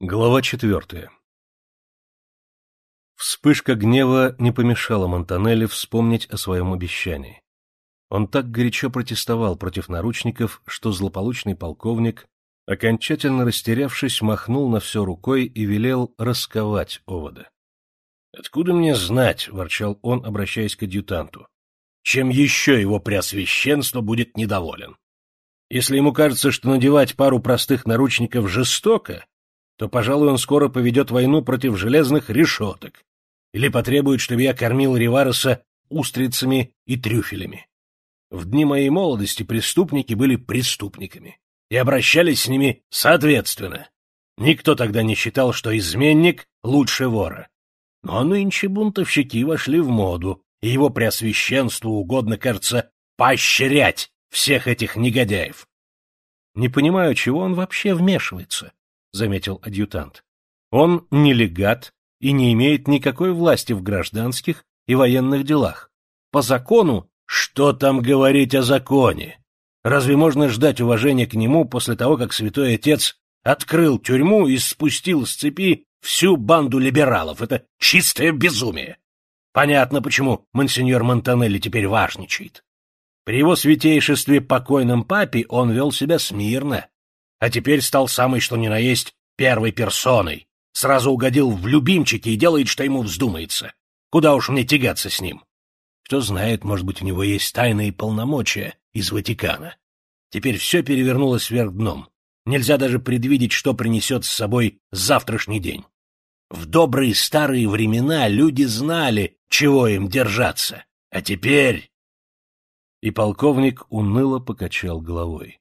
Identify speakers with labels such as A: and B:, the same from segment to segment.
A: Глава четвертая Вспышка гнева не помешала Монтанелли вспомнить о своем обещании. Он так горячо протестовал против наручников, что злополучный полковник, окончательно растерявшись, махнул на все рукой и велел расковать овода. — Откуда мне знать, — ворчал он, обращаясь к адъютанту, — чем еще его преосвященство будет недоволен? Если ему кажется, что надевать пару простых наручников жестоко, то, пожалуй, он скоро поведет войну против железных решеток или потребует, чтобы я кормил Ривареса устрицами и трюфелями. В дни моей молодости преступники были преступниками и обращались с ними соответственно. Никто тогда не считал, что изменник лучше вора. Но нынче бунтовщики вошли в моду, и его преосвященству угодно, кажется, поощрять всех этих негодяев. Не понимаю, чего он вообще вмешивается заметил адъютант. Он не легат и не имеет никакой власти в гражданских и военных делах. По закону... Что там говорить о законе? Разве можно ждать уважения к нему после того, как святой отец открыл тюрьму и спустил с цепи всю банду либералов? Это чистое безумие. Понятно, почему монсеньор Монтанелли теперь важничает. При его святейшестве покойном папе он вел себя смирно, а теперь стал самый что ни на есть первой персоной. Сразу угодил в любимчики и делает, что ему вздумается. Куда уж мне тягаться с ним? Кто знает, может быть, у него есть тайные полномочия из Ватикана. Теперь все перевернулось вверх дном. Нельзя даже предвидеть, что принесет с собой завтрашний день. В добрые старые времена люди знали, чего им держаться. А теперь... И полковник уныло покачал головой.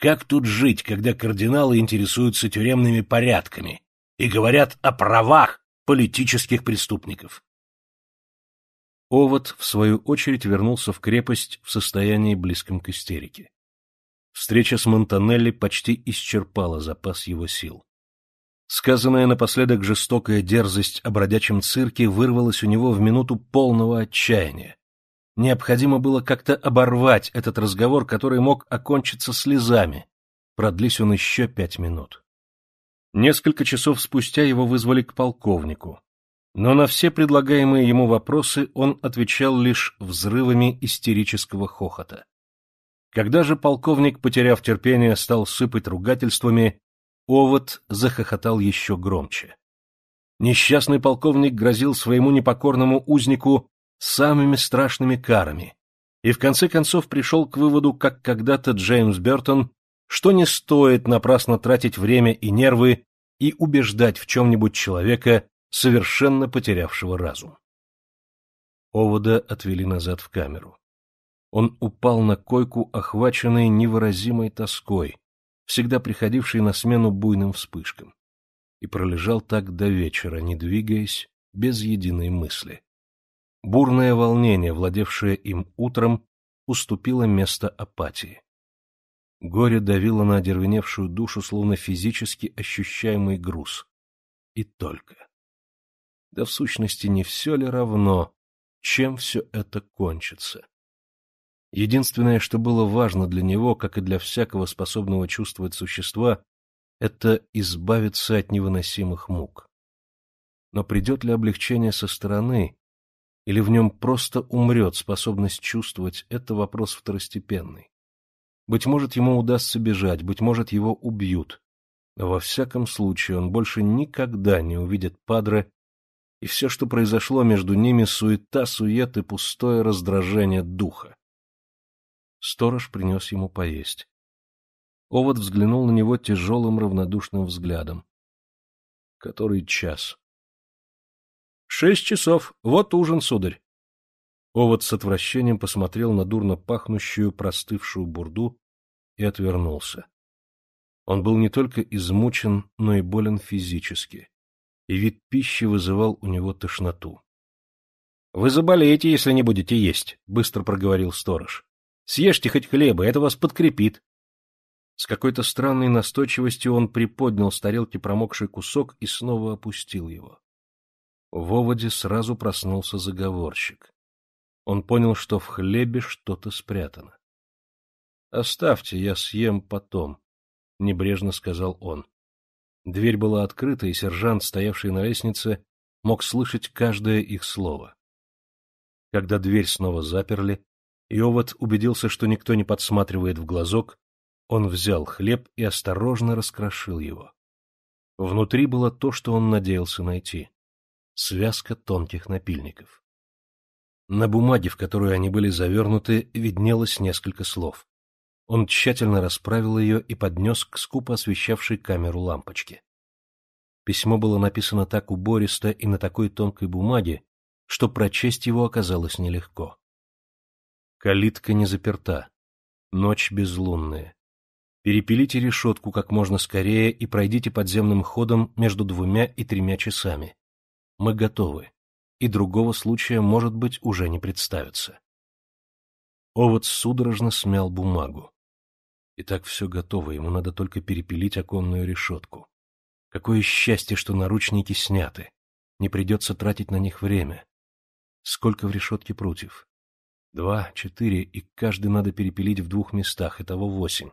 A: Как тут жить, когда кардиналы интересуются тюремными порядками и говорят о правах политических преступников? Овод, в свою очередь, вернулся в крепость в состоянии близком к истерике. Встреча с Монтанелли почти исчерпала запас его сил. Сказанная напоследок жестокая дерзость о бродячем цирке вырвалась у него в минуту полного отчаяния, Необходимо было как-то оборвать этот разговор, который мог окончиться слезами. Продлись он еще пять минут. Несколько часов спустя его вызвали к полковнику. Но на все предлагаемые ему вопросы он отвечал лишь взрывами истерического хохота. Когда же полковник, потеряв терпение, стал сыпать ругательствами, овод захохотал еще громче. Несчастный полковник грозил своему непокорному узнику самыми страшными карами, и в конце концов пришел к выводу, как когда-то Джеймс Бертон, что не стоит напрасно тратить время и нервы и убеждать в чем-нибудь человека, совершенно потерявшего разум. Овода отвели назад в камеру. Он упал на койку, охваченный невыразимой тоской, всегда приходившей на смену буйным вспышкам, и пролежал так до вечера, не двигаясь, без единой мысли. Бурное волнение, владевшее им утром, уступило место апатии. Горе давило на одервеневшую душу, словно физически ощущаемый груз. И только. Да в сущности не все ли равно, чем все это кончится? Единственное, что было важно для него, как и для всякого способного чувствовать существа, это избавиться от невыносимых мук. Но придет ли облегчение со стороны, или в нем просто умрет способность чувствовать, это вопрос второстепенный. Быть может, ему удастся бежать, быть может, его убьют. Во всяком случае он больше никогда не увидит Падре, и все, что произошло между ними, суета, сует и пустое раздражение духа. Сторож принес ему поесть. Овод взглянул на него тяжелым равнодушным взглядом. Который час? Шесть часов. Вот ужин, сударь. Овод с отвращением посмотрел на дурно пахнущую, простывшую бурду и отвернулся. Он был не только измучен, но и болен физически, и вид пищи вызывал у него тошноту. — Вы заболеете, если не будете есть, — быстро проговорил сторож. — Съешьте хоть хлеба, это вас подкрепит. С какой-то странной настойчивостью он приподнял с тарелки промокший кусок и снова опустил его. В оводе сразу проснулся заговорщик. Он понял, что в хлебе что-то спрятано. — Оставьте, я съем потом, — небрежно сказал он. Дверь была открыта, и сержант, стоявший на лестнице, мог слышать каждое их слово. Когда дверь снова заперли, Иоват убедился, что никто не подсматривает в глазок, он взял хлеб и осторожно раскрошил его. Внутри было то, что он надеялся найти — связка тонких напильников. На бумаге, в которую они были завернуты, виднелось несколько слов. Он тщательно расправил ее и поднес к скупо освещавшей камеру лампочке. Письмо было написано так убористо и на такой тонкой бумаге, что прочесть его оказалось нелегко. Калитка не заперта. Ночь безлунная. Перепилите решетку как можно скорее и пройдите подземным ходом между двумя и тремя часами. Мы готовы, и другого случая, может быть, уже не представится. Овод судорожно смял бумагу. И так все готово, ему надо только перепилить оконную решетку. Какое счастье, что наручники сняты. Не придется тратить на них время. Сколько в решетке прутьев? Два, четыре, и каждый надо перепилить в двух местах, итого восемь.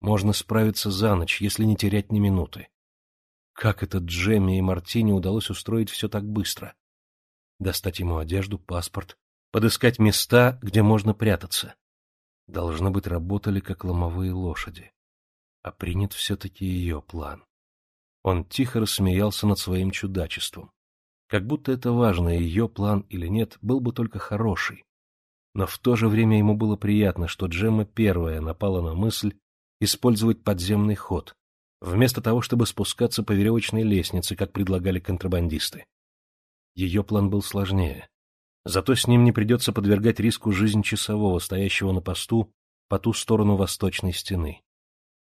A: Можно справиться за ночь, если не терять ни минуты. Как это Джемми и Мартине удалось устроить все так быстро? Достать ему одежду, паспорт, подыскать места, где можно прятаться. Должно быть, работали как ломовые лошади. А принят все-таки ее план. Он тихо рассмеялся над своим чудачеством. Как будто это важно, ее план или нет, был бы только хороший. Но в то же время ему было приятно, что Джемма первая напала на мысль использовать подземный ход, вместо того, чтобы спускаться по веревочной лестнице, как предлагали контрабандисты. Ее план был сложнее. Зато с ним не придется подвергать риску жизнь часового, стоящего на посту по ту сторону восточной стены.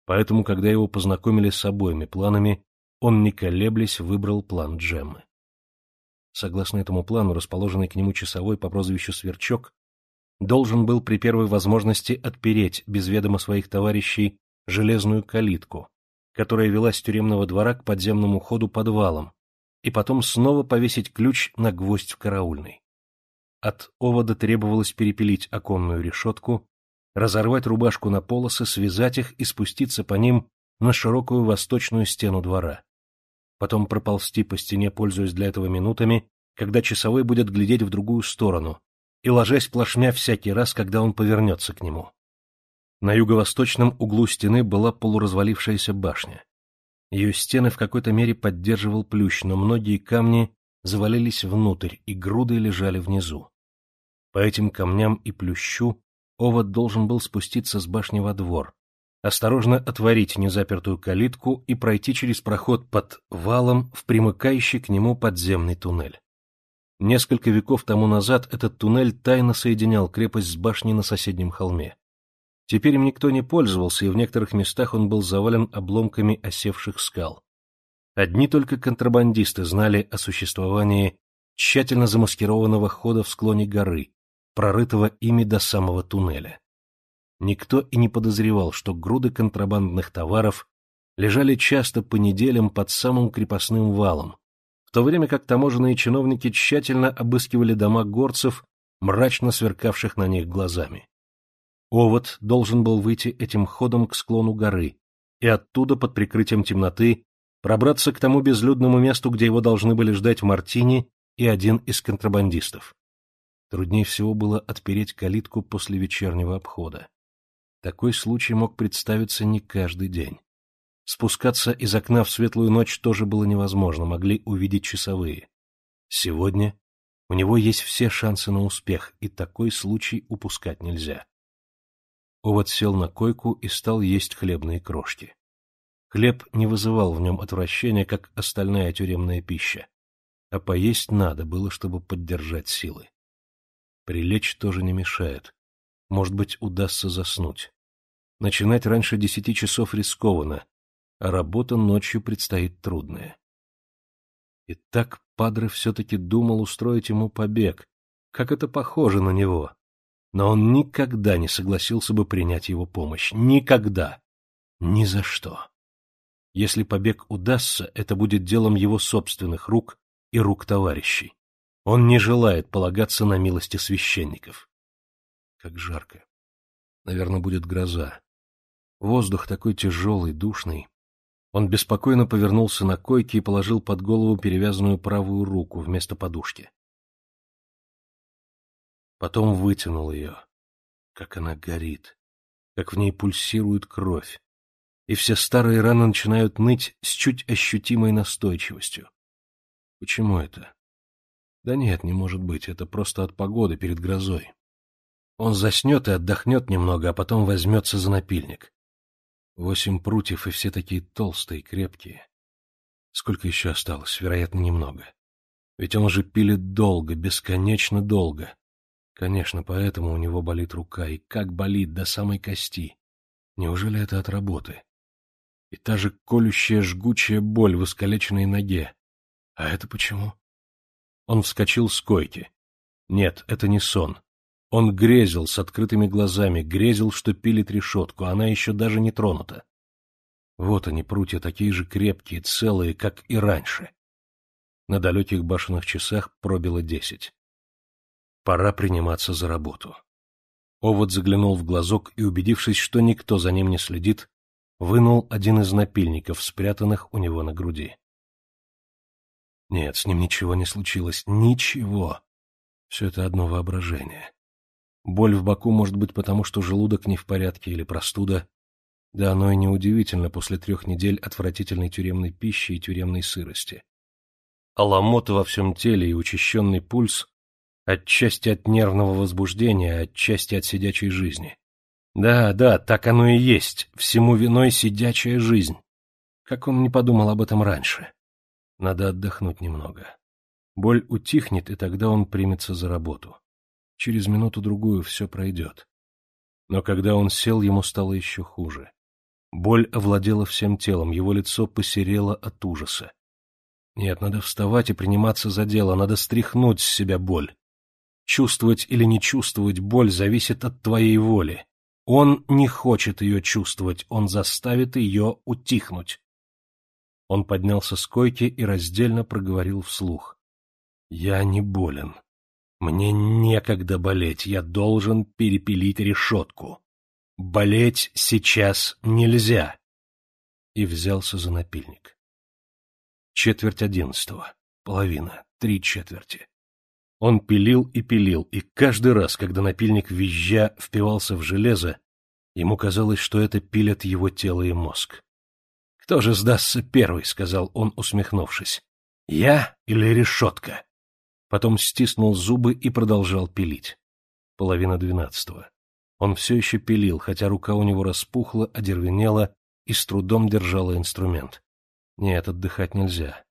A: Поэтому, когда его познакомили с обоими планами, он, не колеблясь, выбрал план Джеммы. Согласно этому плану, расположенный к нему часовой по прозвищу Сверчок должен был при первой возможности отпереть без ведома своих товарищей железную калитку, которая вела с тюремного двора к подземному ходу подвалом, и потом снова повесить ключ на гвоздь в караульной. От овода требовалось перепилить оконную решетку, разорвать рубашку на полосы, связать их и спуститься по ним на широкую восточную стену двора. Потом проползти по стене, пользуясь для этого минутами, когда часовой будет глядеть в другую сторону, и ложась плашмя всякий раз, когда он повернется к нему. На юго-восточном углу стены была полуразвалившаяся башня. Ее стены в какой-то мере поддерживал плющ, но многие камни завалились внутрь и грудой лежали внизу. По этим камням и плющу овод должен был спуститься с башни во двор, осторожно отворить незапертую калитку и пройти через проход под валом в примыкающий к нему подземный туннель. Несколько веков тому назад этот туннель тайно соединял крепость с башней на соседнем холме. Теперь им никто не пользовался, и в некоторых местах он был завален обломками осевших скал. Одни только контрабандисты знали о существовании тщательно замаскированного хода в склоне горы, прорытого ими до самого туннеля. Никто и не подозревал, что груды контрабандных товаров лежали часто по неделям под самым крепостным валом, в то время как таможенные чиновники тщательно обыскивали дома горцев, мрачно сверкавших на них глазами. Овод должен был выйти этим ходом к склону горы и оттуда под прикрытием темноты пробраться к тому безлюдному месту, где его должны были ждать Мартини и один из контрабандистов. Труднее всего было отпереть калитку после вечернего обхода. Такой случай мог представиться не каждый день. Спускаться из окна в светлую ночь тоже было невозможно, могли увидеть часовые. Сегодня у него есть все шансы на успех, и такой случай упускать нельзя. Овод сел на койку и стал есть хлебные крошки. Хлеб не вызывал в нем отвращения, как остальная тюремная пища, а поесть надо было, чтобы поддержать силы. Прилечь тоже не мешает. Может быть, удастся заснуть. Начинать раньше десяти часов рискованно, а работа ночью предстоит трудная. И так Падре все-таки думал устроить ему побег. Как это похоже на него! Но он никогда не согласился бы принять его помощь. Никогда. Ни за что. Если побег удастся, это будет делом его собственных рук и рук товарищей. Он не желает полагаться на милости священников. Как жарко. Наверное, будет гроза. Воздух такой тяжелый, душный. Он беспокойно повернулся на койке и положил под голову перевязанную правую руку вместо подушки. Потом вытянул ее. Как она горит, как в ней пульсирует кровь. И все старые раны начинают ныть с чуть ощутимой настойчивостью. Почему это? Да нет, не может быть, это просто от погоды перед грозой. Он заснет и отдохнет немного, а потом возьмется за напильник. Восемь прутьев, и все такие толстые, крепкие. Сколько еще осталось? Вероятно, немного. Ведь он же пилит долго, бесконечно долго. Конечно, поэтому у него болит рука, и как болит до самой кости. Неужели это от работы? И та же колющая, жгучая боль в искалеченной ноге. А это почему? Он вскочил с койки. Нет, это не сон. Он грезил с открытыми глазами, грезил, что пилит решетку, она еще даже не тронута. Вот они, прутья, такие же крепкие, целые, как и раньше. На далеких башенных часах пробило десять. Пора приниматься за работу. Овод заглянул в глазок и, убедившись, что никто за ним не следит, вынул один из напильников, спрятанных у него на груди. Нет, с ним ничего не случилось. Ничего. Все это одно воображение. Боль в боку может быть потому, что желудок не в порядке или простуда. Да оно и неудивительно после трех недель отвратительной тюремной пищи и тюремной сырости. А ломота во всем теле и учащенный пульс отчасти от нервного возбуждения, отчасти от сидячей жизни. Да, да, так оно и есть, всему виной сидячая жизнь. Как он не подумал об этом раньше? Надо отдохнуть немного. Боль утихнет, и тогда он примется за работу. Через минуту-другую все пройдет. Но когда он сел, ему стало еще хуже. Боль овладела всем телом, его лицо посерело от ужаса. Нет, надо вставать и приниматься за дело, надо стряхнуть с себя боль. Чувствовать или не чувствовать боль зависит от твоей воли. Он не хочет ее чувствовать, он заставит ее утихнуть. Он поднялся с койки и раздельно проговорил вслух. «Я не болен. Мне некогда болеть, я должен перепилить решетку. Болеть сейчас нельзя. И взялся за напильник. Четверть одиннадцатого, половина, три четверти. Он пилил и пилил, и каждый раз, когда напильник визжа впивался в железо, ему казалось, что это пилят его тело и мозг. «Кто же сдастся первый?» — сказал он, усмехнувшись. «Я или решетка?» потом стиснул зубы и продолжал пилить. Половина двенадцатого. Он все еще пилил, хотя рука у него распухла, одервенела и с трудом держала инструмент. Нет, отдыхать нельзя.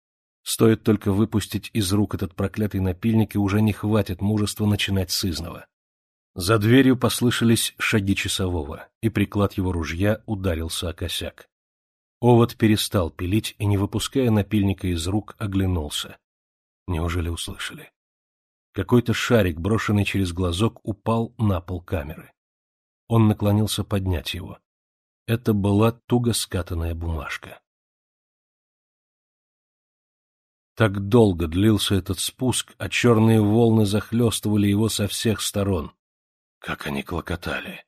A: Стоит только выпустить из рук этот проклятый напильник, и уже не хватит мужества начинать с изного. За дверью послышались шаги часового, и приклад его ружья ударился о косяк. Овод перестал пилить и, не выпуская напильника из рук, оглянулся. Неужели услышали? Какой-то шарик, брошенный через глазок, упал на пол камеры. Он наклонился поднять его. Это была туго скатанная бумажка. Так долго длился этот спуск, а черные волны захлестывали его со всех сторон. Как они клокотали!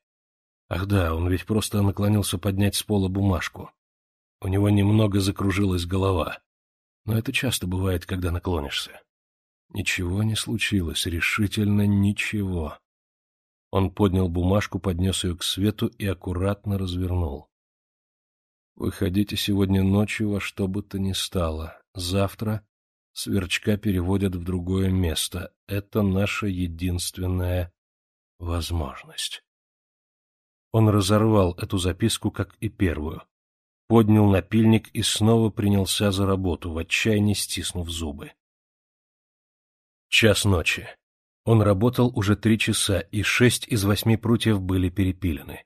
A: Ах да, он ведь просто наклонился поднять с пола бумажку. У него немного закружилась голова но это часто бывает, когда наклонишься. Ничего не случилось, решительно ничего. Он поднял бумажку, поднес ее к свету и аккуратно развернул. «Выходите сегодня ночью во что бы то ни стало. Завтра сверчка переводят в другое место. Это наша единственная возможность». Он разорвал эту записку, как и первую поднял напильник и снова принялся за работу, в отчаянии стиснув зубы. Час ночи. Он работал уже три часа, и шесть из восьми прутьев были перепилены.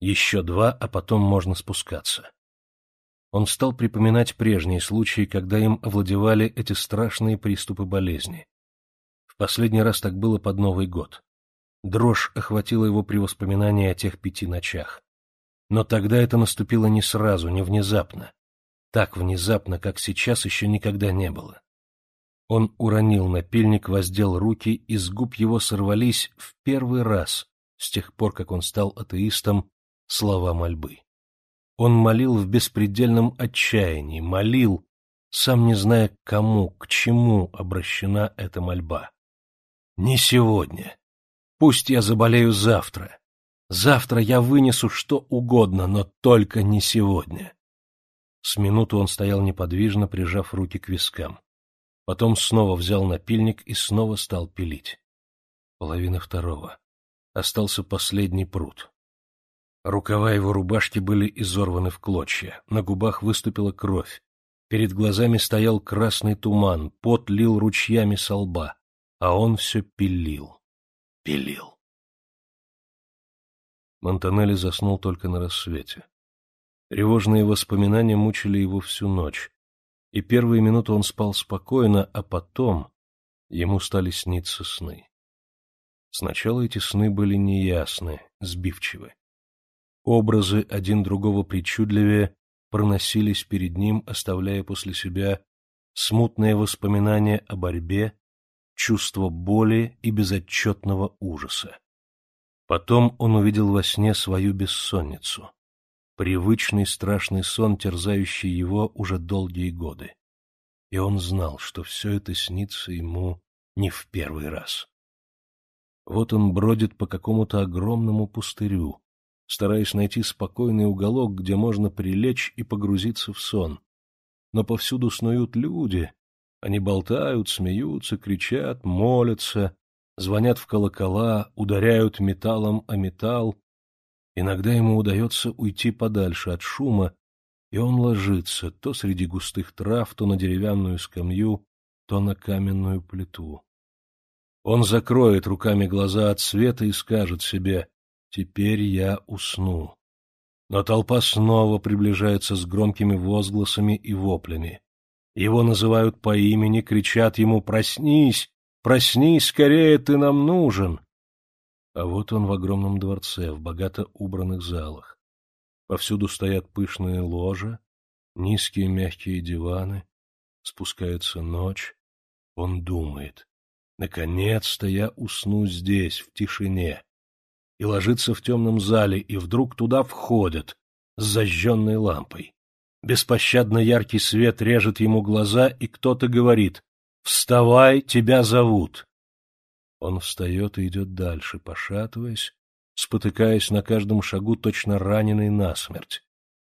A: Еще два, а потом можно спускаться. Он стал припоминать прежние случаи, когда им овладевали эти страшные приступы болезни. В последний раз так было под Новый год. Дрожь охватила его при воспоминании о тех пяти ночах. Но тогда это наступило не сразу, не внезапно. Так внезапно, как сейчас, еще никогда не было. Он уронил напильник, воздел руки, и с губ его сорвались в первый раз, с тех пор, как он стал атеистом, слова мольбы. Он молил в беспредельном отчаянии, молил, сам не зная к кому, к чему обращена эта мольба. Не сегодня. Пусть я заболею завтра. Завтра я вынесу что угодно, но только не сегодня. С минуту он стоял неподвижно, прижав руки к вискам. Потом снова взял напильник и снова стал пилить. Половина второго. Остался последний пруд. Рукава его рубашки были изорваны в клочья, на губах выступила кровь. Перед глазами стоял красный туман, пот лил ручьями со лба, а он все пилил, пилил. Монтанелли заснул только на рассвете. Тревожные воспоминания мучили его всю ночь, и первые минуты он спал спокойно, а потом ему стали сниться сны. Сначала эти сны были неясны, сбивчивы. Образы один другого причудливее проносились перед ним, оставляя после себя смутные воспоминания о борьбе, чувство боли и безотчетного ужаса. Потом он увидел во сне свою бессонницу привычный страшный сон, терзающий его уже долгие годы. И он знал, что все это снится ему не в первый раз. Вот он бродит по какому-то огромному пустырю, стараясь найти спокойный уголок, где можно прилечь и погрузиться в сон. Но повсюду снуют люди, они болтают, смеются, кричат, молятся, звонят в колокола, ударяют металлом о металл, Иногда ему удается уйти подальше от шума, и он ложится то среди густых трав, то на деревянную скамью, то на каменную плиту. Он закроет руками глаза от света и скажет себе «Теперь я усну». Но толпа снова приближается с громкими возгласами и воплями. Его называют по имени, кричат ему «Проснись! Проснись скорее, ты нам нужен!» А вот он в огромном дворце, в богато убранных залах. Повсюду стоят пышные ложа, низкие мягкие диваны. Спускается ночь. Он думает. Наконец-то я усну здесь, в тишине. И ложится в темном зале, и вдруг туда входят с зажженной лампой. Беспощадно яркий свет режет ему глаза, и кто-то говорит «Вставай, тебя зовут». Он встает и идет дальше, пошатываясь, спотыкаясь на каждом шагу, точно раненый насмерть.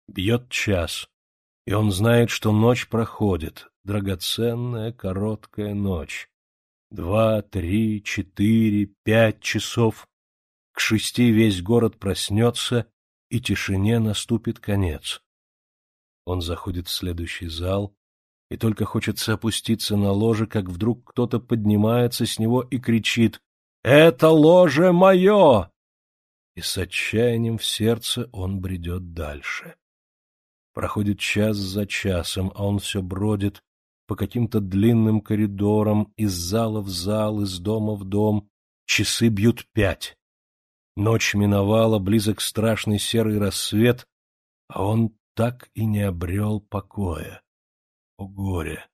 A: Бьет час, и он знает, что ночь проходит, драгоценная короткая ночь. Два, три, четыре, пять часов. К шести весь город проснется, и тишине наступит конец. Он заходит в следующий зал, и только хочется опуститься на ложе, как вдруг кто-то поднимается с него и кричит «Это ложе мое!» И с отчаянием в сердце он бредет дальше. Проходит час за часом, а он все бродит по каким-то длинным коридорам, из зала в зал, из дома в дом. Часы бьют пять. Ночь миновала, близок страшный серый рассвет, а он так и не обрел покоя. О горе!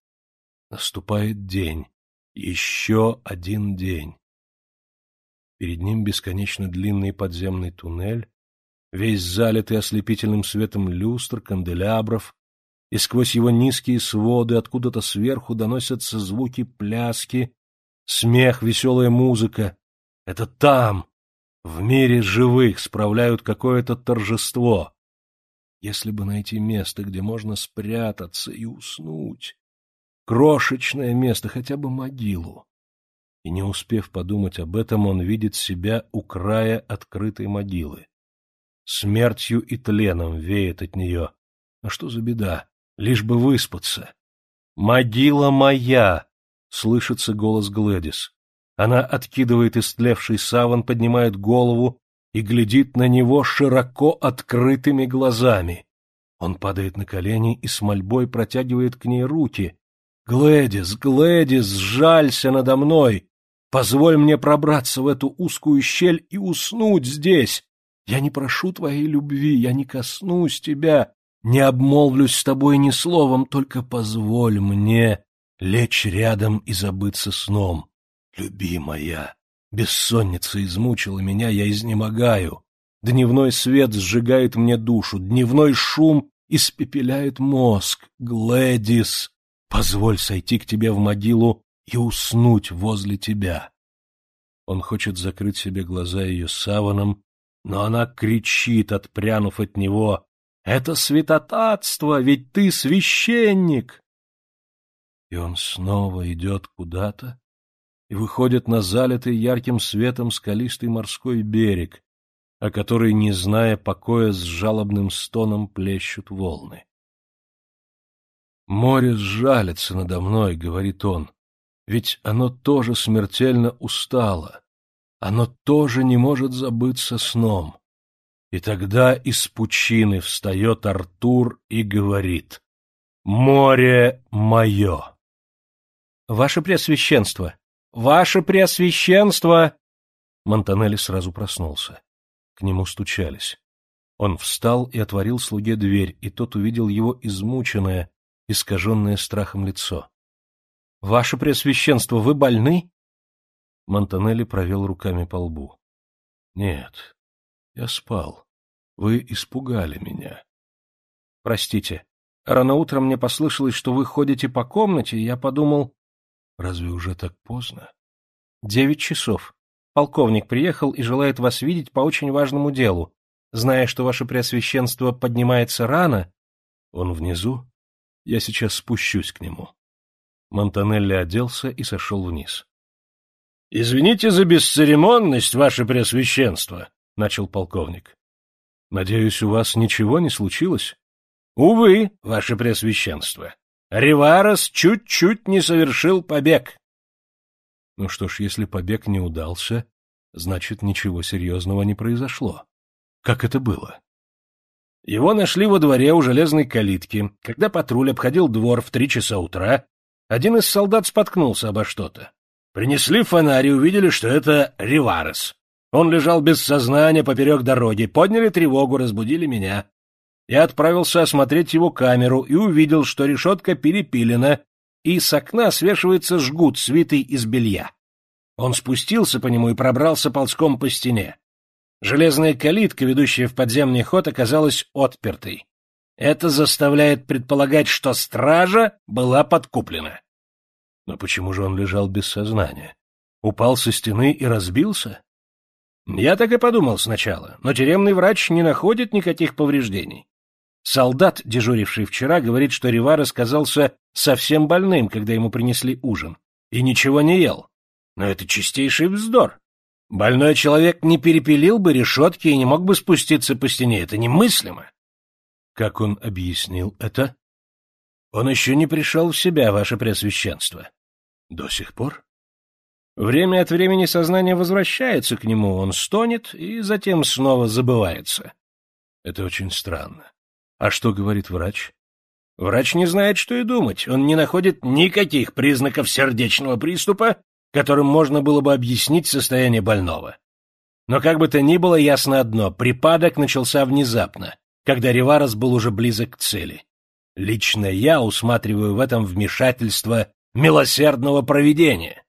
A: Наступает день, еще один день. Перед ним бесконечно длинный подземный туннель, весь залитый ослепительным светом люстр, канделябров, и сквозь его низкие своды откуда-то сверху доносятся звуки пляски, смех, веселая музыка. Это там, в мире живых, справляют какое-то торжество. Если бы найти место, где можно спрятаться и уснуть. Крошечное место, хотя бы могилу. И не успев подумать об этом, он видит себя у края открытой могилы. Смертью и тленом веет от нее. А что за беда? Лишь бы выспаться. «Могила моя!» — слышится голос Глэдис. Она откидывает истлевший саван, поднимает голову и глядит на него широко открытыми глазами. Он падает на колени и с мольбой протягивает к ней руки. «Глэдис, Глэдис, сжалься надо мной! Позволь мне пробраться в эту узкую щель и уснуть здесь! Я не прошу твоей любви, я не коснусь тебя, не обмолвлюсь с тобой ни словом, только позволь мне лечь рядом и забыться сном. Любимая, Бессонница измучила меня, я изнемогаю. Дневной свет сжигает мне душу, дневной шум испепеляет мозг. Глэдис, позволь сойти к тебе в могилу и уснуть возле тебя. Он хочет закрыть себе глаза ее саваном, но она кричит, отпрянув от него. «Это святотатство, ведь ты священник!» И он снова идет куда-то и выходит на залитый ярким светом скалистый морской берег, о который, не зная покоя, с жалобным стоном плещут волны. «Море сжалится надо мной», — говорит он, — «ведь оно тоже смертельно устало, оно тоже не может забыться сном». И тогда из пучины встает Артур и говорит «Море мое!» «Ваше Преосвященство! Ваше Преосвященство!» Монтанелли сразу проснулся. К нему стучались. Он встал и отворил слуге дверь, и тот увидел его измученное, искаженное страхом лицо. — Ваше Преосвященство, вы больны? Монтанелли провел руками по лбу. — Нет, я спал. Вы испугали меня. — Простите. Рано утром мне послышалось, что вы ходите по комнате, и я подумал... — Разве уже так поздно? — Девять часов. Полковник приехал и желает вас видеть по очень важному делу. Зная, что ваше преосвященство поднимается рано... Он внизу? Я сейчас спущусь к нему. Монтанелли оделся и сошел вниз. — Извините за бесцеремонность, ваше преосвященство, — начал полковник. — Надеюсь, у вас ничего не случилось? — Увы, ваше преосвященство. Риварес чуть-чуть не совершил побег. Ну что ж, если побег не удался, значит, ничего серьезного не произошло. Как это было? Его нашли во дворе у железной калитки. Когда патруль обходил двор в три часа утра, один из солдат споткнулся обо что-то. Принесли фонарь и увидели, что это Риварес. Он лежал без сознания поперек дороги, подняли тревогу, разбудили меня. Я отправился осмотреть его камеру и увидел, что решетка перепилена и с окна свешивается жгут, свитый из белья. Он спустился по нему и пробрался ползком по стене. Железная калитка, ведущая в подземный ход, оказалась отпертой. Это заставляет предполагать, что стража была подкуплена. Но почему же он лежал без сознания? Упал со стены и разбился? Я так и подумал сначала, но тюремный врач не находит никаких повреждений. Солдат, дежуривший вчера, говорит, что Ривар сказался совсем больным, когда ему принесли ужин, и ничего не ел. Но это чистейший вздор. Больной человек не перепилил бы решетки и не мог бы спуститься по стене. Это немыслимо. Как он объяснил это? Он еще не пришел в себя, ваше Преосвященство. До сих пор? Время от времени сознание возвращается к нему, он стонет и затем снова забывается. Это очень странно. А что говорит врач? Врач не знает, что и думать. Он не находит никаких признаков сердечного приступа, которым можно было бы объяснить состояние больного. Но как бы то ни было, ясно одно — припадок начался внезапно, когда Риварос был уже близок к цели. Лично я усматриваю в этом вмешательство милосердного провидения.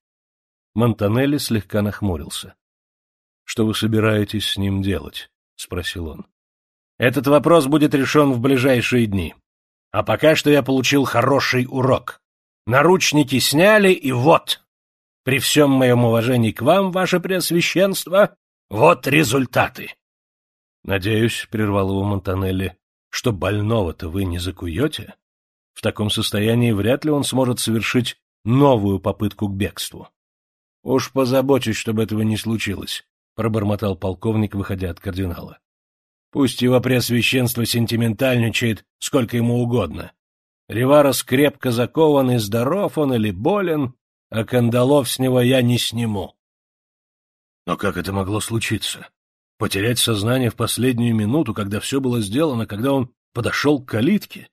A: Монтанелли слегка нахмурился. — Что вы собираетесь с ним делать? — спросил он. Этот вопрос будет решен в ближайшие дни. А пока что я получил хороший урок. Наручники сняли, и вот, при всем моем уважении к вам, ваше преосвященство, вот результаты. Надеюсь, — прервал его Монтанелли, — что больного-то вы не закуете? В таком состоянии вряд ли он сможет совершить новую попытку к бегству. — Уж позабочусь, чтобы этого не случилось, — пробормотал полковник, выходя от кардинала. Пусть его преосвященство сентиментальничает сколько ему угодно. Риварос крепко закован и здоров он или болен, а кандалов с него я не сниму. Но как это могло случиться? Потерять сознание в последнюю минуту, когда все было сделано, когда он подошел к калитке?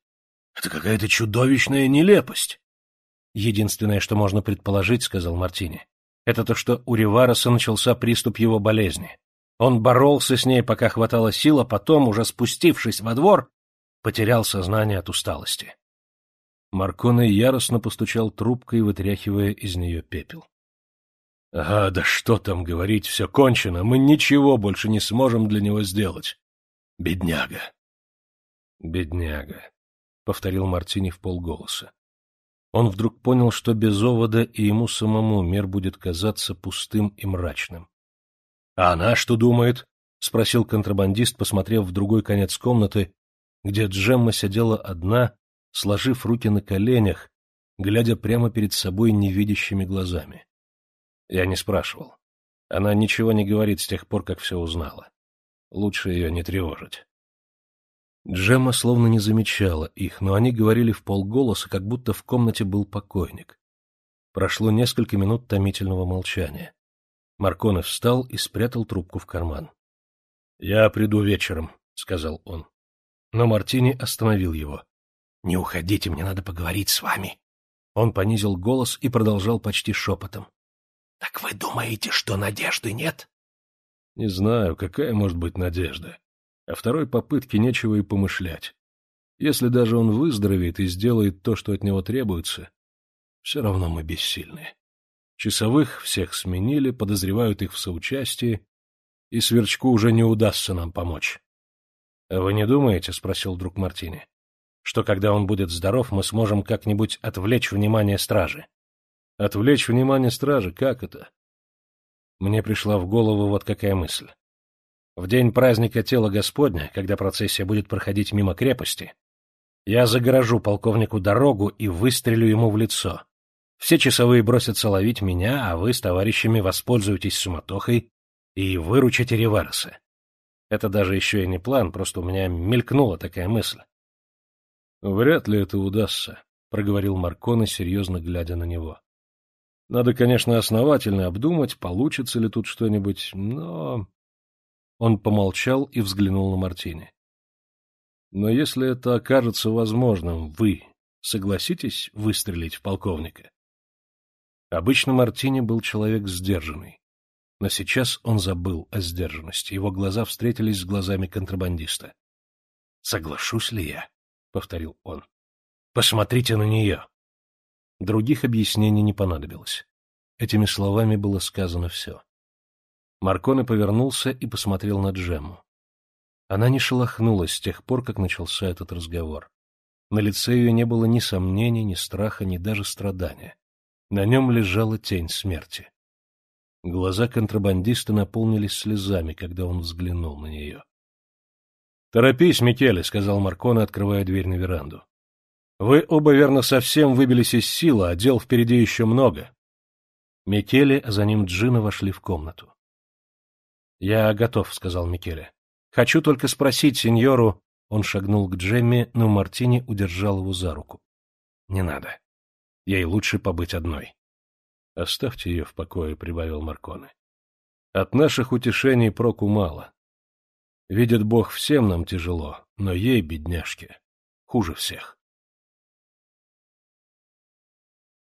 A: Это какая-то чудовищная нелепость. Единственное, что можно предположить, — сказал Мартини, — это то, что у Ривароса начался приступ его болезни. Он боролся с ней, пока хватало сил, а потом, уже спустившись во двор, потерял сознание от усталости. Марконе яростно постучал трубкой, вытряхивая из нее пепел. А, да что там говорить, все кончено, мы ничего больше не сможем для него сделать. Бедняга. Бедняга, — повторил Мартини в полголоса. Он вдруг понял, что без овода и ему самому мир будет казаться пустым и мрачным. — А она что думает? — спросил контрабандист, посмотрев в другой конец комнаты, где Джемма сидела одна, сложив руки на коленях, глядя прямо перед собой невидящими глазами. Я не спрашивал. Она ничего не говорит с тех пор, как все узнала. Лучше ее не тревожить. Джемма словно не замечала их, но они говорили в полголоса, как будто в комнате был покойник. Прошло несколько минут томительного молчания. Марконе встал и спрятал трубку в карман. — Я приду вечером, — сказал он. Но Мартини остановил его. — Не уходите, мне надо поговорить с вами. Он понизил голос и продолжал почти шепотом. — Так вы думаете, что надежды нет? — Не знаю, какая может быть надежда. О второй попытке нечего и помышлять. Если даже он выздоровеет и сделает то, что от него требуется, все равно мы бессильны. Часовых всех сменили, подозревают их в соучастии, и Сверчку уже не удастся нам помочь. — а Вы не думаете, — спросил друг Мартини, — что когда он будет здоров, мы сможем как-нибудь отвлечь внимание стражи? — Отвлечь внимание стражи? Как это? Мне пришла в голову вот какая мысль. В день праздника Тела Господня, когда процессия будет проходить мимо крепости, я загорожу полковнику дорогу и выстрелю ему в лицо. Все часовые бросятся ловить меня, а вы с товарищами воспользуетесь суматохой и выручите Ревареса. Это даже еще и не план, просто у меня мелькнула такая мысль. — Вряд ли это удастся, — проговорил Марконе, серьезно глядя на него. — Надо, конечно, основательно обдумать, получится ли тут что-нибудь, но... Он помолчал и взглянул на Мартини. Но если это окажется возможным, вы согласитесь выстрелить в полковника? Обычно Мартини был человек сдержанный. Но сейчас он забыл о сдержанности. Его глаза встретились с глазами контрабандиста. «Соглашусь ли я?» — повторил он. «Посмотрите на нее!» Других объяснений не понадобилось. Этими словами было сказано все. Марконе повернулся и посмотрел на Джему. Она не шелохнулась с тех пор, как начался этот разговор. На лице ее не было ни сомнений, ни страха, ни даже страдания. На нем лежала тень смерти. Глаза контрабандиста наполнились слезами, когда он взглянул на нее. — Торопись, Микеле, — сказал Марконе, открывая дверь на веранду. — Вы оба, верно, совсем выбились из силы, а дел впереди еще много. Микеле, а за ним Джина вошли в комнату. — Я готов, — сказал Микеле. — Хочу только спросить сеньору... Он шагнул к Джемме, но Мартини удержал его за руку. — Не надо. Ей лучше побыть одной. — Оставьте ее в покое, — прибавил Марконе. — От наших утешений проку мало. Видит Бог, всем нам тяжело, но ей, бедняжке, хуже всех.